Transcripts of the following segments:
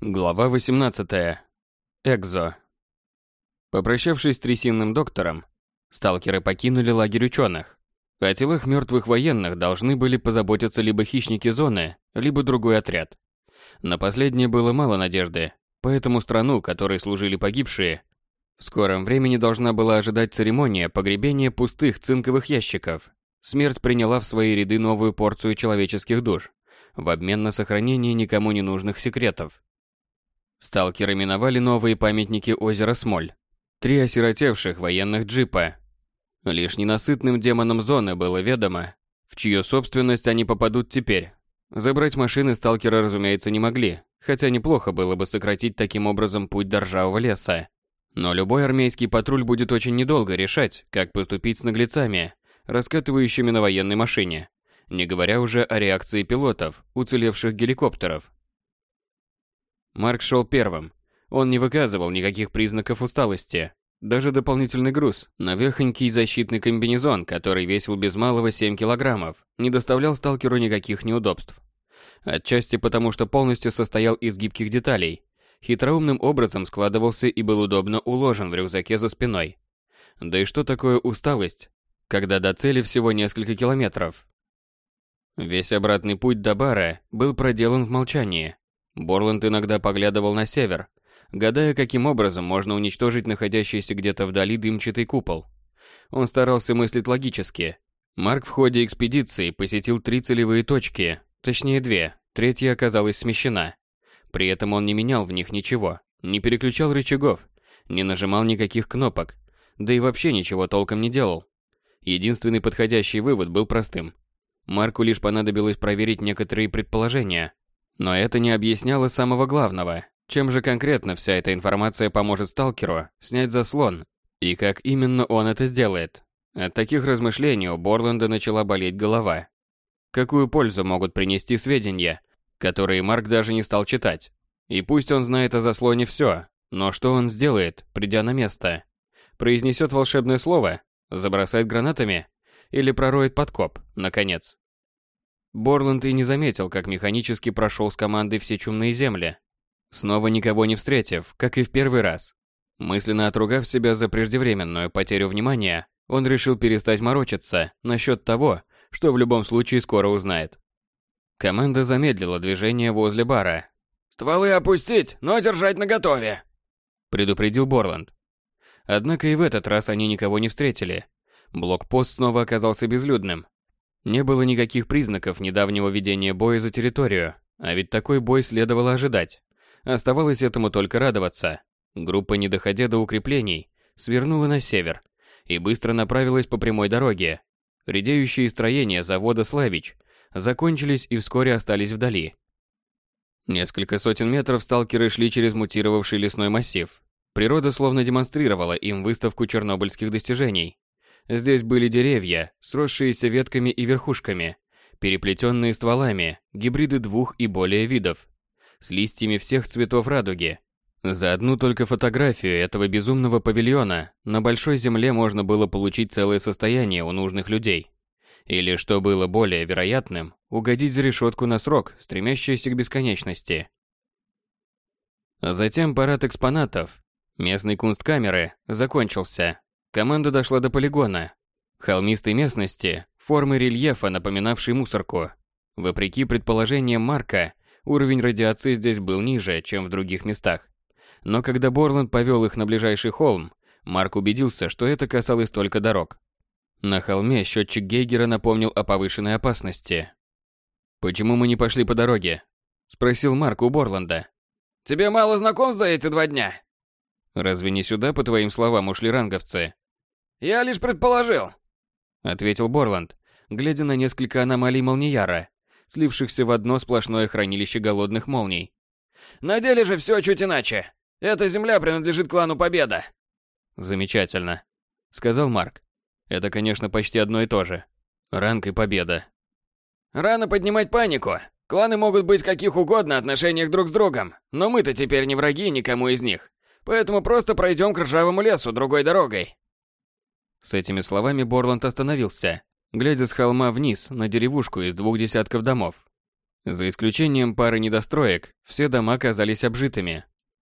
Глава 18. Экзо. Попрощавшись с трясинным доктором, сталкеры покинули лагерь ученых. О телах мертвых военных должны были позаботиться либо хищники зоны, либо другой отряд. На последнее было мало надежды, поэтому страну, которой служили погибшие, в скором времени должна была ожидать церемония погребения пустых цинковых ящиков. Смерть приняла в свои ряды новую порцию человеческих душ в обмен на сохранение никому не нужных секретов. Сталкеры миновали новые памятники озера Смоль. Три осиротевших военных джипа. Лишь ненасытным демонам зоны было ведомо, в чью собственность они попадут теперь. Забрать машины сталкеры, разумеется, не могли, хотя неплохо было бы сократить таким образом путь до ржавого леса. Но любой армейский патруль будет очень недолго решать, как поступить с наглецами, раскатывающими на военной машине, не говоря уже о реакции пилотов, уцелевших геликоптеров. Марк шел первым. Он не выказывал никаких признаков усталости. Даже дополнительный груз, навехонький защитный комбинезон, который весил без малого 7 килограммов, не доставлял сталкеру никаких неудобств. Отчасти потому, что полностью состоял из гибких деталей, хитроумным образом складывался и был удобно уложен в рюкзаке за спиной. Да и что такое усталость, когда до цели всего несколько километров? Весь обратный путь до бара был проделан в молчании. Борланд иногда поглядывал на север, гадая, каким образом можно уничтожить находящийся где-то вдали дымчатый купол. Он старался мыслить логически. Марк в ходе экспедиции посетил три целевые точки, точнее две, третья оказалась смещена. При этом он не менял в них ничего, не переключал рычагов, не нажимал никаких кнопок, да и вообще ничего толком не делал. Единственный подходящий вывод был простым. Марку лишь понадобилось проверить некоторые предположения, но это не объясняло самого главного. Чем же конкретно вся эта информация поможет сталкеру снять заслон, и как именно он это сделает? От таких размышлений у Борланда начала болеть голова. Какую пользу могут принести сведения, которые Марк даже не стал читать? И пусть он знает о заслоне все, но что он сделает, придя на место? Произнесет волшебное слово? Забросает гранатами? Или пророет подкоп, наконец? Борланд и не заметил, как механически прошел с командой все чумные земли, снова никого не встретив, как и в первый раз. Мысленно отругав себя за преждевременную потерю внимания, он решил перестать морочиться насчет того, что в любом случае скоро узнает. Команда замедлила движение возле бара. «Стволы опустить, но держать наготове!» предупредил Борланд. Однако и в этот раз они никого не встретили. Блокпост снова оказался безлюдным, не было никаких признаков недавнего ведения боя за территорию, а ведь такой бой следовало ожидать. Оставалось этому только радоваться. Группа, не доходя до укреплений, свернула на север и быстро направилась по прямой дороге. Редеющие строения завода «Славич» закончились и вскоре остались вдали. Несколько сотен метров сталкеры шли через мутировавший лесной массив. Природа словно демонстрировала им выставку чернобыльских достижений. Здесь были деревья, сросшиеся ветками и верхушками, переплетенные стволами, гибриды двух и более видов, с листьями всех цветов радуги. За одну только фотографию этого безумного павильона на большой земле можно было получить целое состояние у нужных людей. Или, что было более вероятным, угодить за решетку на срок, стремящийся к бесконечности. Затем парад экспонатов, местной кунсткамеры, закончился, Команда дошла до полигона. Холмистой местности, формы рельефа, напоминавшей мусорку. Вопреки предположениям Марка, уровень радиации здесь был ниже, чем в других местах. Но когда Борланд повел их на ближайший холм, Марк убедился, что это касалось только дорог. На холме счетчик Гейгера напомнил о повышенной опасности. «Почему мы не пошли по дороге?» – спросил Марк у Борланда. «Тебе мало знаком за эти два дня?» «Разве не сюда, по твоим словам, ушли ранговцы?» «Я лишь предположил», — ответил Борланд, глядя на несколько аномалий Молнияра, слившихся в одно сплошное хранилище голодных молний. «На деле же все чуть иначе. Эта земля принадлежит клану Победа». «Замечательно», — сказал Марк. «Это, конечно, почти одно и то же. Ранг и победа». «Рано поднимать панику. Кланы могут быть в каких угодно отношениях друг с другом, но мы-то теперь не враги никому из них. Поэтому просто пройдем к ржавому лесу другой дорогой. С этими словами Борланд остановился, глядя с холма вниз на деревушку из двух десятков домов. За исключением пары недостроек, все дома казались обжитыми.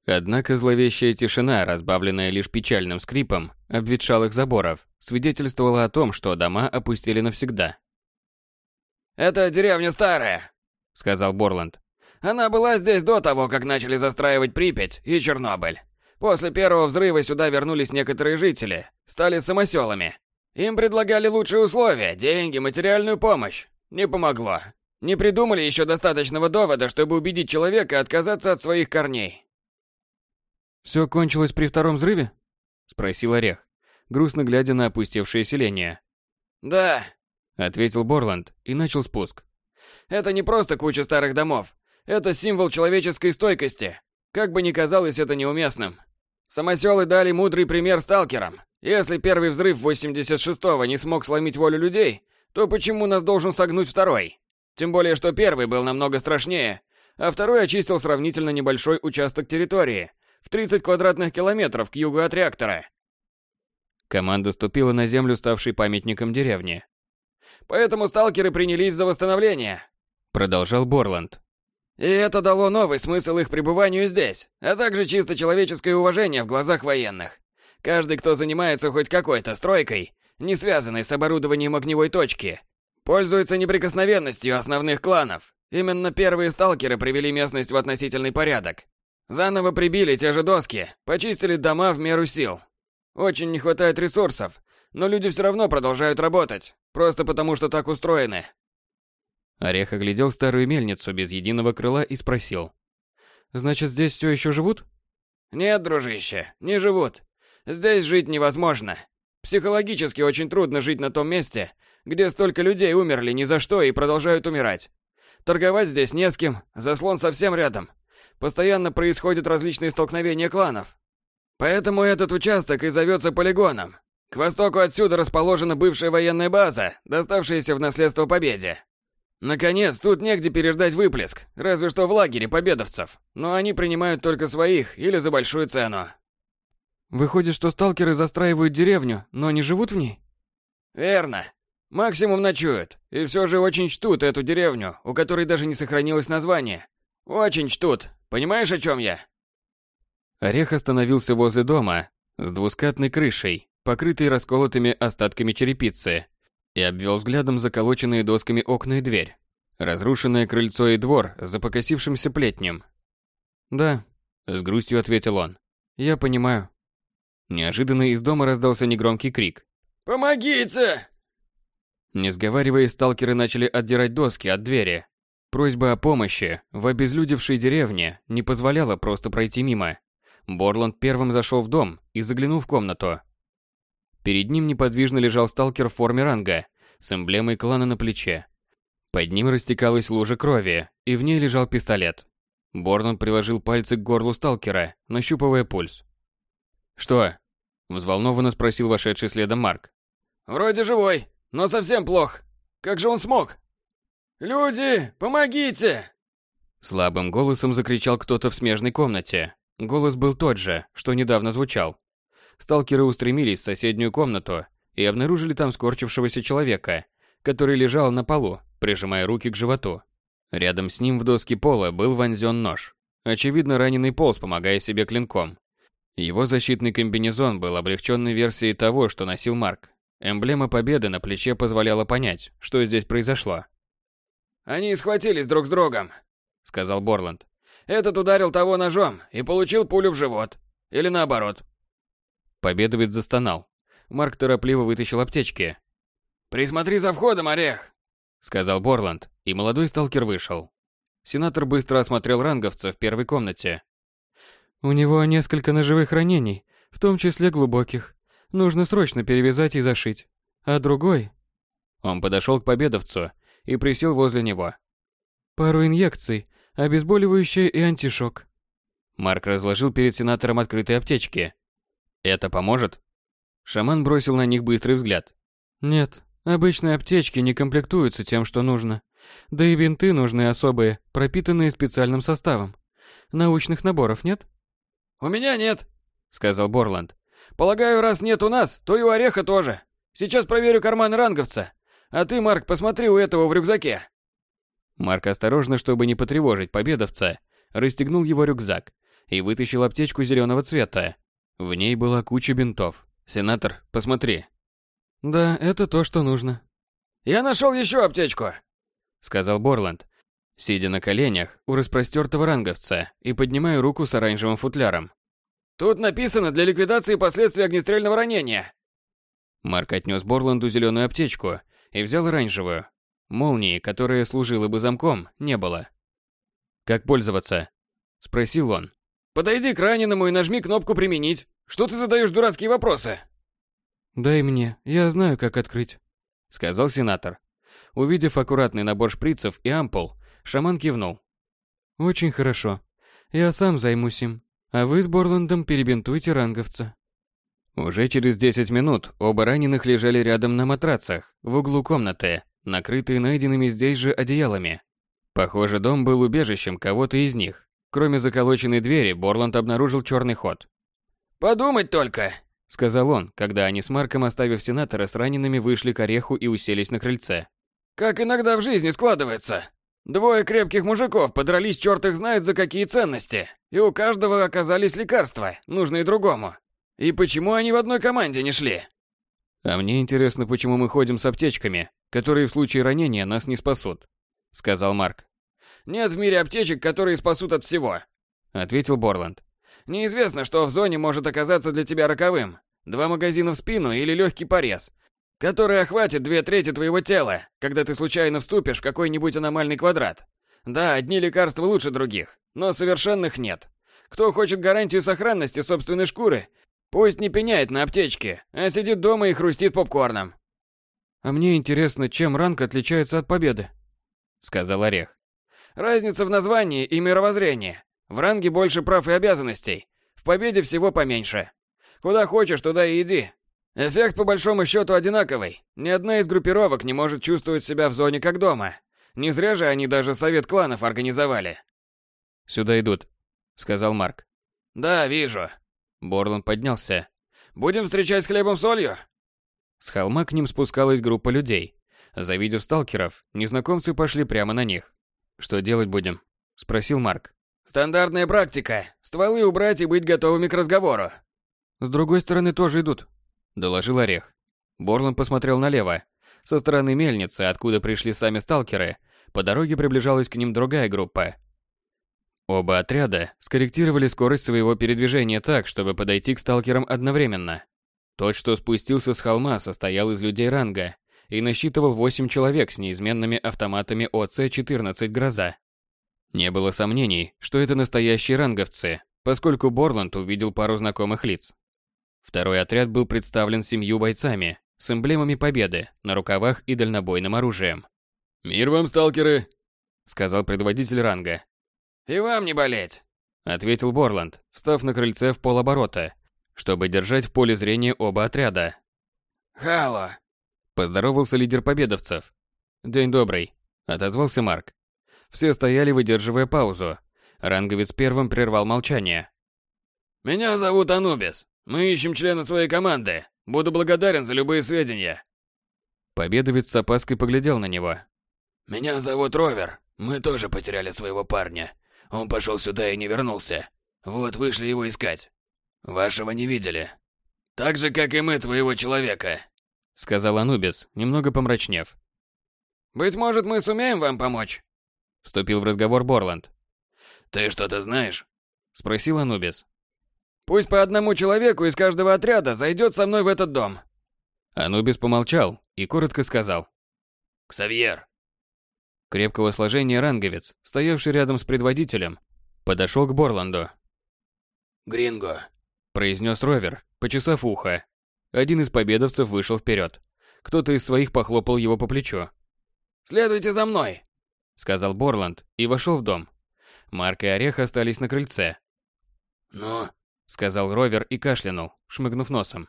Однако зловещая тишина, разбавленная лишь печальным скрипом обветшалых заборов, свидетельствовала о том, что дома опустили навсегда. «Это деревня старая», — сказал Борланд. «Она была здесь до того, как начали застраивать Припять и Чернобыль. После первого взрыва сюда вернулись некоторые жители, стали самоселами. Им предлагали лучшие условия, деньги, материальную помощь. Не помогло. Не придумали еще достаточного довода, чтобы убедить человека отказаться от своих корней. «Все кончилось при втором взрыве?» — спросил Орех, грустно глядя на опустевшее селение. «Да», — ответил Борланд и начал спуск. «Это не просто куча старых домов. Это символ человеческой стойкости. Как бы ни казалось это неуместным. Самоселы дали мудрый пример сталкерам. Если первый взрыв 86-го не смог сломить волю людей, то почему нас должен согнуть второй? Тем более, что первый был намного страшнее, а второй очистил сравнительно небольшой участок территории в 30 квадратных километров к югу от реактора. Команда ступила на землю, ставшей памятником деревни. Поэтому сталкеры принялись за восстановление, продолжал Борланд. И это дало новый смысл их пребыванию здесь, а также чисто человеческое уважение в глазах военных. Каждый, кто занимается хоть какой-то стройкой, не связанной с оборудованием огневой точки, Пользуется неприкосновенностью основных кланов. Именно первые сталкеры привели местность в относительный порядок. Заново прибили те же доски, почистили дома в меру сил. Очень не хватает ресурсов, но люди все равно продолжают работать, просто потому что так устроены. Орех оглядел старую мельницу без единого крыла и спросил. «Значит, здесь все еще живут?» «Нет, дружище, не живут. Здесь жить невозможно. Психологически очень трудно жить на том месте, где столько людей умерли ни за что и продолжают умирать. Торговать здесь не с кем, заслон совсем рядом. Постоянно происходят различные столкновения кланов. Поэтому этот участок и зовется полигоном. К востоку отсюда расположена бывшая военная база, доставшаяся в наследство Победе. Наконец, тут негде переждать выплеск, разве что в лагере победовцев. Но они принимают только своих или за большую цену. Выходит, что сталкеры застраивают деревню, но не живут в ней? Верно. Максимум ночуют. И все же очень чтут эту деревню, у которой даже не сохранилось название. Очень чтут. Понимаешь, о чем я? Орех остановился возле дома с двускатной крышей, покрытой расколотыми остатками черепицы, и обвел взглядом заколоченные досками окна и дверь. Разрушенное крыльцо и двор за покосившимся плетнем. «Да», — с грустью ответил он. «Я понимаю». Неожиданно из дома раздался негромкий крик. «Помогите!» Не сговариваясь, сталкеры начали отдирать доски от двери. Просьба о помощи в обезлюдевшей деревне не позволяла просто пройти мимо. Борланд первым зашел в дом и заглянул в комнату. Перед ним неподвижно лежал сталкер в форме ранга, с эмблемой клана на плече. Под ним растекалась лужа крови, и в ней лежал пистолет. Борланд приложил пальцы к горлу сталкера, нащупывая пульс. «Что?» – взволнованно спросил вошедший следом Марк. «Вроде живой», но совсем плох. Как же он смог? Люди, помогите! Слабым голосом закричал кто-то в смежной комнате. Голос был тот же, что недавно звучал. Сталкеры устремились в соседнюю комнату и обнаружили там скорчившегося человека, который лежал на полу, прижимая руки к животу. Рядом с ним в доске пола был вонзен нож. Очевидно, раненый полз, помогая себе клинком. Его защитный комбинезон был облегченной версией того, что носил Марк. Эмблема победы на плече позволяла понять, что здесь произошло. «Они схватились друг с другом», — сказал Борланд. «Этот ударил того ножом и получил пулю в живот. Или наоборот». Победовец застонал. Марк торопливо вытащил аптечки. «Присмотри за входом, Орех», — сказал Борланд, и молодой сталкер вышел. Сенатор быстро осмотрел ранговца в первой комнате. «У него несколько ножевых ранений, в том числе глубоких. Нужно срочно перевязать и зашить. А другой... Он подошел к победовцу и присел возле него. Пару инъекций, обезболивающее и антишок. Марк разложил перед сенатором открытые аптечки. Это поможет? Шаман бросил на них быстрый взгляд. Нет, обычные аптечки не комплектуются тем, что нужно. Да и бинты нужны особые, пропитанные специальным составом. Научных наборов нет? У меня нет, сказал Борланд. Полагаю, раз нет у нас, то и у Ореха тоже. Сейчас проверю карман ранговца. А ты, Марк, посмотри у этого в рюкзаке. Марк осторожно, чтобы не потревожить победовца, расстегнул его рюкзак и вытащил аптечку зеленого цвета. В ней была куча бинтов. «Сенатор, посмотри». «Да, это то, что нужно». «Я нашел еще аптечку», — сказал Борланд, сидя на коленях у распростертого ранговца и поднимая руку с оранжевым футляром. «Тут написано для ликвидации последствий огнестрельного ранения». Марк отнес Борланду зеленую аптечку и взял оранжевую. Молнии, которая служила бы замком, не было. «Как пользоваться?» – спросил он. «Подойди к раненому и нажми кнопку «Применить». Что ты задаешь дурацкие вопросы?» «Дай мне, я знаю, как открыть», — сказал сенатор. Увидев аккуратный набор шприцев и ампул, шаман кивнул. «Очень хорошо. Я сам займусь им, а вы с Борландом перебинтуйте ранговца». Уже через 10 минут оба раненых лежали рядом на матрацах в углу комнаты, накрытые найденными здесь же одеялами. Похоже, дом был убежищем кого-то из них. Кроме заколоченной двери, Борланд обнаружил черный ход. «Подумать только!» — сказал он, когда они с Марком, оставив сенатора с ранеными, вышли к ореху и уселись на крыльце. «Как иногда в жизни складывается. Двое крепких мужиков подрались черт их знает за какие ценности, и у каждого оказались лекарства, нужные другому. И почему они в одной команде не шли? А мне интересно, почему мы ходим с аптечками, которые в случае ранения нас не спасут, сказал Марк. Нет в мире аптечек, которые спасут от всего, ответил Борланд. Неизвестно, что в зоне может оказаться для тебя роковым. Два магазина в спину или легкий порез, который охватит две трети твоего тела, когда ты случайно вступишь в какой-нибудь аномальный квадрат. Да, одни лекарства лучше других, но совершенных нет. Кто хочет гарантию сохранности собственной шкуры, Пусть не пеняет на аптечке, а сидит дома и хрустит попкорном. А мне интересно, чем ранг отличается от победы, сказал Орех. Разница в названии и мировоззрении. В ранге больше прав и обязанностей, в победе всего поменьше. Куда хочешь, туда и иди. Эффект по большому счету одинаковый. Ни одна из группировок не может чувствовать себя в зоне как дома. Не зря же они даже совет кланов организовали. Сюда идут, сказал Марк. Да, вижу. Борлан поднялся. «Будем встречать с хлебом-солью?» С холма к ним спускалась группа людей. Завидев сталкеров, незнакомцы пошли прямо на них. «Что делать будем?» – спросил Марк. «Стандартная практика. Стволы убрать и быть готовыми к разговору». «С другой стороны тоже идут», – доложил Орех. Борлан посмотрел налево. Со стороны мельницы, откуда пришли сами сталкеры, по дороге приближалась к ним другая группа. Оба отряда скорректировали скорость своего передвижения так, чтобы подойти к сталкерам одновременно. Тот, что спустился с холма, состоял из людей ранга и насчитывал 8 человек с неизменными автоматами ОЦ-14 «Гроза». Не было сомнений, что это настоящие ранговцы, поскольку Борланд увидел пару знакомых лиц. Второй отряд был представлен семью бойцами с эмблемами победы на рукавах и дальнобойным оружием. «Мир вам, сталкеры!» — сказал предводитель ранга. «И вам не болеть», — ответил Борланд, встав на крыльце в полоборота, чтобы держать в поле зрения оба отряда. «Хало», — поздоровался лидер победовцев. «День добрый», — отозвался Марк. Все стояли, выдерживая паузу. Ранговец первым прервал молчание. «Меня зовут Анубис. Мы ищем члена своей команды. Буду благодарен за любые сведения». Победовец с опаской поглядел на него. «Меня зовут Ровер. Мы тоже потеряли своего парня. Он пошел сюда и не вернулся. Вот вышли его искать. Вашего не видели. Так же, как и мы твоего человека, сказал Анубис, немного помрачнев. Быть может, мы сумеем вам помочь, вступил в разговор Борланд. Ты что-то знаешь? спросил Анубис. Пусть по одному человеку из каждого отряда зайдет со мной в этот дом. Анубис помолчал и коротко сказал: "Ксавьер, крепкого сложения ранговец, стоявший рядом с предводителем, подошел к Борланду. «Гринго», — произнес Ровер, почесав ухо. Один из победовцев вышел вперед. Кто-то из своих похлопал его по плечу. «Следуйте за мной», — сказал Борланд и вошел в дом. Марк и Орех остались на крыльце. «Ну?» — сказал Ровер и кашлянул, шмыгнув носом.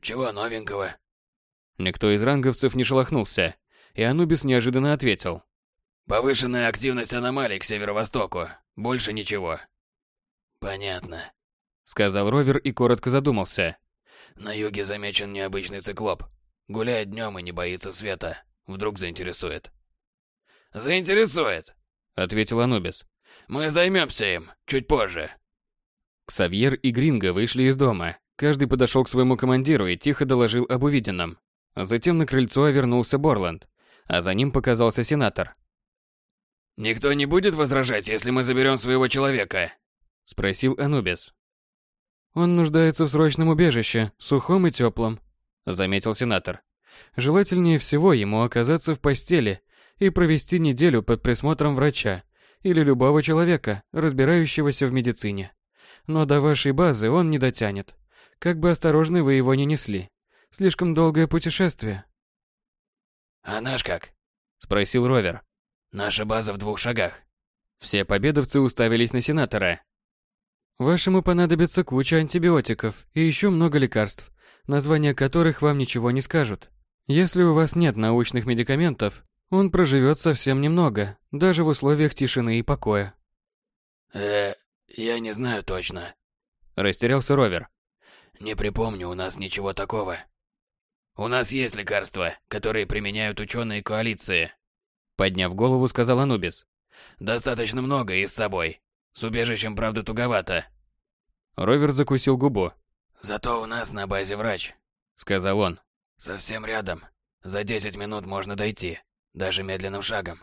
«Чего новенького?» Никто из ранговцев не шелохнулся, и Анубис неожиданно ответил. Повышенная активность аномалий к северо-востоку. Больше ничего. Понятно. Сказал Ровер и коротко задумался. На юге замечен необычный циклоп. Гуляет днем и не боится света. Вдруг заинтересует. «Заинтересует», — ответил Анубис. «Мы займемся им чуть позже». Ксавьер и Гринго вышли из дома. Каждый подошел к своему командиру и тихо доложил об увиденном. Затем на крыльцо вернулся Борланд, а за ним показался сенатор. «Никто не будет возражать, если мы заберем своего человека?» — спросил Анубис. «Он нуждается в срочном убежище, сухом и теплом», — заметил сенатор. «Желательнее всего ему оказаться в постели и провести неделю под присмотром врача или любого человека, разбирающегося в медицине. Но до вашей базы он не дотянет, как бы осторожны вы его ни несли. Слишком долгое путешествие. А наш как? Спросил Ровер. Наша база в двух шагах. Все победовцы уставились на сенатора. Вашему понадобится куча антибиотиков и еще много лекарств, названия которых вам ничего не скажут. Если у вас нет научных медикаментов, он проживет совсем немного, даже в условиях тишины и покоя. Э, я не знаю точно. Растерялся Ровер. Не припомню у нас ничего такого. У нас есть лекарства, которые применяют ученые коалиции. Подняв голову, сказал Анубис. Достаточно много и с собой. С убежищем, правда, туговато. Ровер закусил губу. Зато у нас на базе врач, сказал он. Совсем рядом. За 10 минут можно дойти, даже медленным шагом.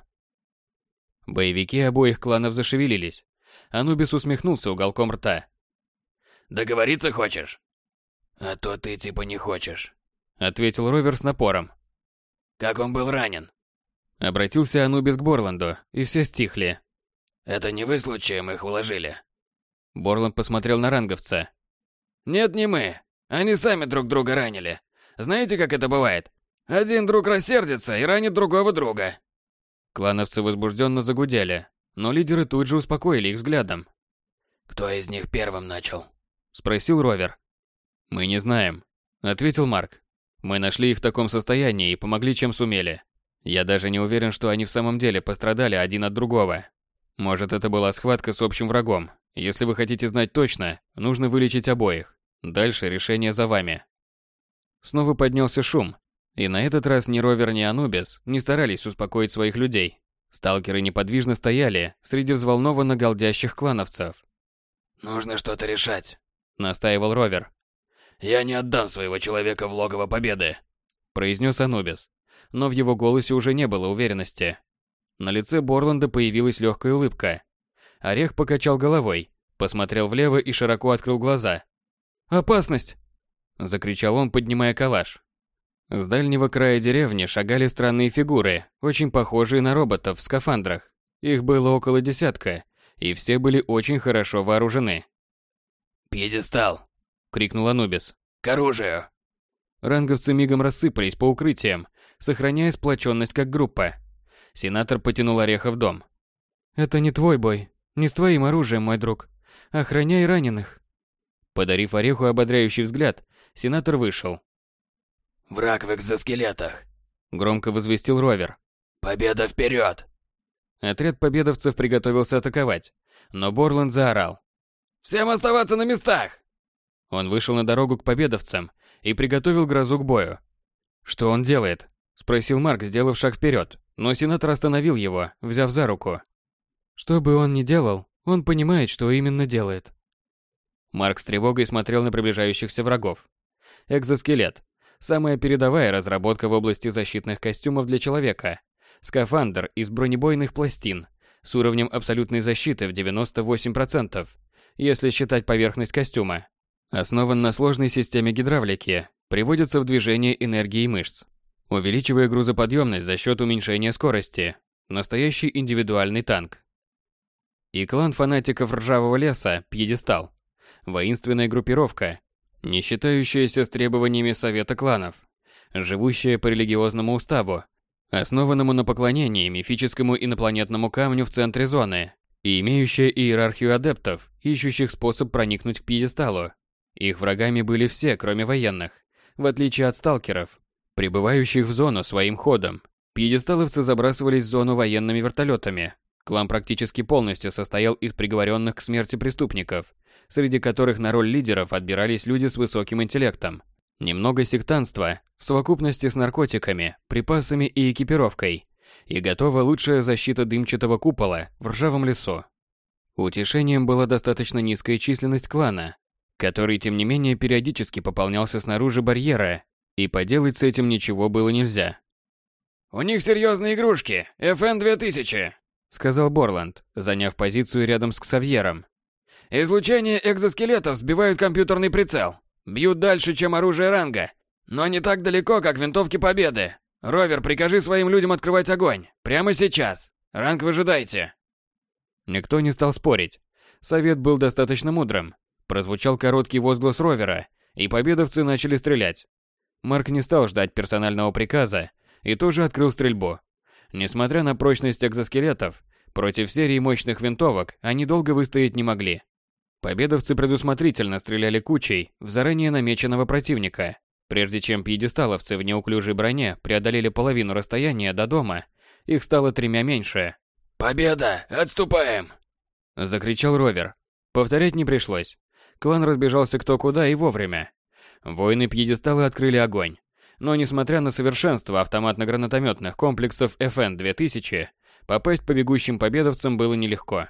Боевики обоих кланов зашевелились. Анубис усмехнулся уголком рта. Договориться хочешь? А то ты типа не хочешь, ответил Ровер с напором. Как он был ранен? Обратился Анубис к Борланду, и все стихли. Это не вы случаем их уложили? Борланд посмотрел на ранговца. Нет, не мы. Они сами друг друга ранили. Знаете, как это бывает? Один друг рассердится и ранит другого друга. Клановцы возбужденно загудели, но лидеры тут же успокоили их взглядом. «Кто из них первым начал?» – спросил Ровер. «Мы не знаем», — ответил Марк. «Мы нашли их в таком состоянии и помогли, чем сумели. Я даже не уверен, что они в самом деле пострадали один от другого. Может, это была схватка с общим врагом. Если вы хотите знать точно, нужно вылечить обоих. Дальше решение за вами». Снова поднялся шум, и на этот раз ни Ровер, ни Анубис не старались успокоить своих людей. Сталкеры неподвижно стояли среди взволнованно галдящих клановцев. «Нужно что-то решать», — настаивал Ровер. «Я не отдам своего человека в логово победы», – произнес Анубис. Но в его голосе уже не было уверенности. На лице Борланда появилась легкая улыбка. Орех покачал головой, посмотрел влево и широко открыл глаза. «Опасность!» – закричал он, поднимая калаш. С дальнего края деревни шагали странные фигуры, очень похожие на роботов в скафандрах. Их было около десятка, и все были очень хорошо вооружены. «Пьедестал!» — крикнул Анубис. «К оружию!» Ранговцы мигом рассыпались по укрытиям, сохраняя сплоченность как группа. Сенатор потянул Ореха в дом. «Это не твой бой, не с твоим оружием, мой друг. Охраняй раненых». Подарив Ореху ободряющий взгляд, сенатор вышел. «Враг в экзоскелетах», — громко возвестил Ровер. «Победа вперед!» Отряд победовцев приготовился атаковать, но Борланд заорал. «Всем оставаться на местах!» Он вышел на дорогу к победовцам и приготовил грозу к бою. «Что он делает?» – спросил Марк, сделав шаг вперед, но сенатор остановил его, взяв за руку. «Что бы он ни делал, он понимает, что именно делает». Марк с тревогой смотрел на приближающихся врагов. Экзоскелет – самая передовая разработка в области защитных костюмов для человека. Скафандр из бронебойных пластин с уровнем абсолютной защиты в 98%, если считать поверхность костюма основан на сложной системе гидравлики, приводится в движение энергии мышц, увеличивая грузоподъемность за счет уменьшения скорости. Настоящий индивидуальный танк. И клан фанатиков ржавого леса «Пьедестал». Воинственная группировка, не считающаяся с требованиями Совета кланов, живущая по религиозному уставу, основанному на поклонении мифическому инопланетному камню в центре зоны и имеющая иерархию адептов, ищущих способ проникнуть к пьедесталу. Их врагами были все, кроме военных, в отличие от сталкеров, прибывающих в зону своим ходом. Пьедесталовцы забрасывались в зону военными вертолетами. Клан практически полностью состоял из приговоренных к смерти преступников, среди которых на роль лидеров отбирались люди с высоким интеллектом. Немного сектанства, в совокупности с наркотиками, припасами и экипировкой, И готова лучшая защита дымчатого купола в ржавом лесу. Утешением была достаточно низкая численность клана, который, тем не менее, периодически пополнялся снаружи барьера, и поделать с этим ничего было нельзя. «У них серьезные игрушки, FN-2000», — сказал Борланд, заняв позицию рядом с Ксавьером. «Излучение экзоскелетов сбивают компьютерный прицел. Бьют дальше, чем оружие ранга, но не так далеко, как винтовки Победы. Ровер, прикажи своим людям открывать огонь. Прямо сейчас. Ранг выжидайте». Никто не стал спорить. Совет был достаточно мудрым. Прозвучал короткий возглас Ровера, и победовцы начали стрелять. Марк не стал ждать персонального приказа и тоже открыл стрельбу. Несмотря на прочность экзоскелетов, против серии мощных винтовок они долго выстоять не могли. Победовцы предусмотрительно стреляли кучей в заранее намеченного противника. Прежде чем пьедесталовцы в неуклюжей броне преодолели половину расстояния до дома, их стало тремя меньше. «Победа! Отступаем!» Закричал Ровер. Повторять не пришлось. Клан разбежался кто куда и вовремя. Воины-пьедесталы открыли огонь. Но несмотря на совершенство автоматно-гранатометных комплексов FN-2000, попасть по бегущим победовцам было нелегко.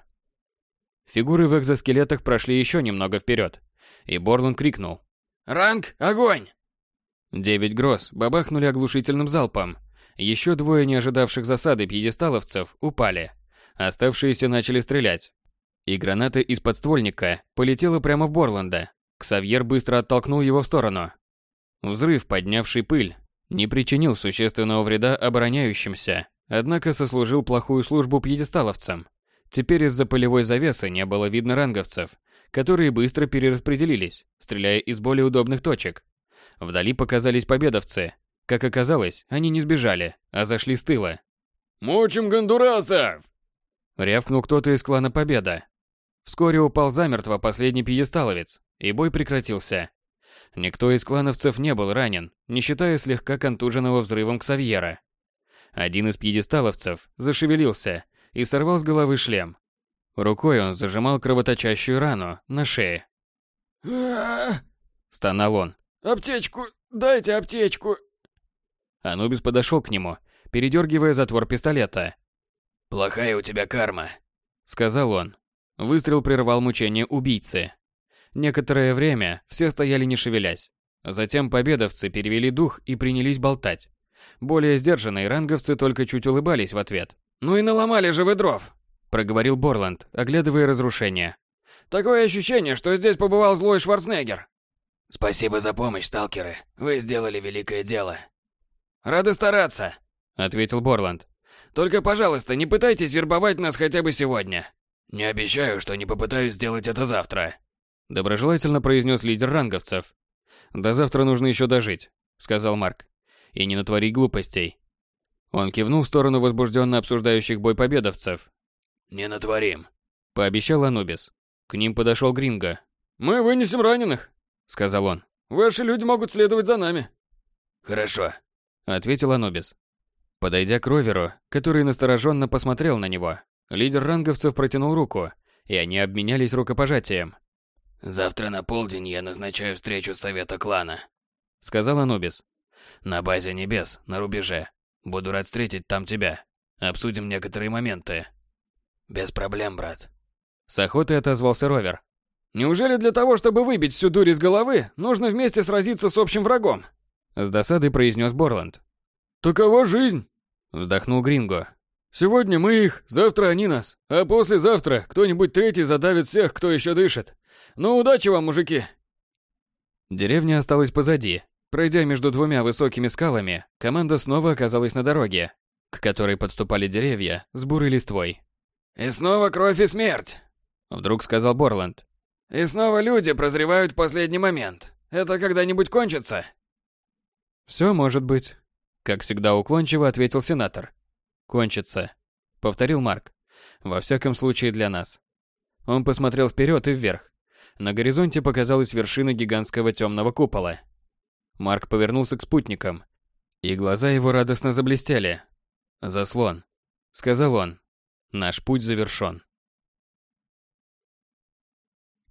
Фигуры в экзоскелетах прошли еще немного вперед, и Борланд крикнул. «Ранг, огонь!» Девять гроз бабахнули оглушительным залпом. Еще двое не ожидавших засады пьедесталовцев упали. Оставшиеся начали стрелять. И граната из подствольника полетела прямо в Борланда. Ксавьер быстро оттолкнул его в сторону. Взрыв, поднявший пыль, не причинил существенного вреда обороняющимся, однако сослужил плохую службу пьедесталовцам. Теперь из-за полевой завесы не было видно ранговцев, которые быстро перераспределились, стреляя из более удобных точек. Вдали показались победовцы. Как оказалось, они не сбежали, а зашли с тыла. «Мучим гондурасов!» Рявкнул кто-то из клана Победа. Вскоре упал замертво последний пьедесталовец, и бой прекратился. Никто из клановцев не был ранен, не считая слегка контуженного взрывом Ксавьера. Один из пьедесталовцев зашевелился и сорвал с головы шлем. Рукой он зажимал кровоточащую рану на шее. Стонал он. «Аптечку! Дайте аптечку!» Анубис подошел к нему, передергивая затвор пистолета. «Плохая у тебя карма», — сказал он. Выстрел прервал мучение убийцы. Некоторое время все стояли не шевелясь. Затем победовцы перевели дух и принялись болтать. Более сдержанные ранговцы только чуть улыбались в ответ. «Ну и наломали же вы дров!» – проговорил Борланд, оглядывая разрушение. «Такое ощущение, что здесь побывал злой Шварценеггер!» «Спасибо за помощь, сталкеры. Вы сделали великое дело». «Рады стараться», — ответил Борланд. «Только, пожалуйста, не пытайтесь вербовать нас хотя бы сегодня». «Не обещаю, что не попытаюсь сделать это завтра», Доброжелательно произнес лидер ранговцев. «До завтра нужно еще дожить», — сказал Марк. «И не натворить глупостей». Он кивнул в сторону возбужденно обсуждающих бой победовцев. «Не натворим», — пообещал Анубис. К ним подошел Гринго. «Мы вынесем раненых», — сказал он. «Ваши люди могут следовать за нами». «Хорошо», — ответил Анубис. Подойдя к Роверу, который настороженно посмотрел на него, лидер ранговцев протянул руку, и они обменялись рукопожатием. «Завтра на полдень я назначаю встречу Совета Клана», — сказал Анубис. «На базе Небес, на рубеже. Буду рад встретить там тебя. Обсудим некоторые моменты». «Без проблем, брат». С охотой отозвался Ровер. «Неужели для того, чтобы выбить всю дурь из головы, нужно вместе сразиться с общим врагом?» С досадой произнес Борланд. «Такова жизнь!» Вздохнул Гринго. «Сегодня мы их, завтра они нас, а послезавтра кто-нибудь третий задавит всех, кто еще дышит. Ну, удачи вам, мужики!» Деревня осталась позади. Пройдя между двумя высокими скалами, команда снова оказалась на дороге, к которой подступали деревья с бурой листвой. «И снова кровь и смерть!» Вдруг сказал Борланд. «И снова люди прозревают в последний момент. Это когда-нибудь кончится?» «Все может быть», — как всегда уклончиво ответил сенатор. «Кончится», — повторил Марк. «Во всяком случае для нас». Он посмотрел вперед и вверх. На горизонте показалась вершина гигантского темного купола. Марк повернулся к спутникам, и глаза его радостно заблестели. «Заслон», — сказал он. «Наш путь завершен».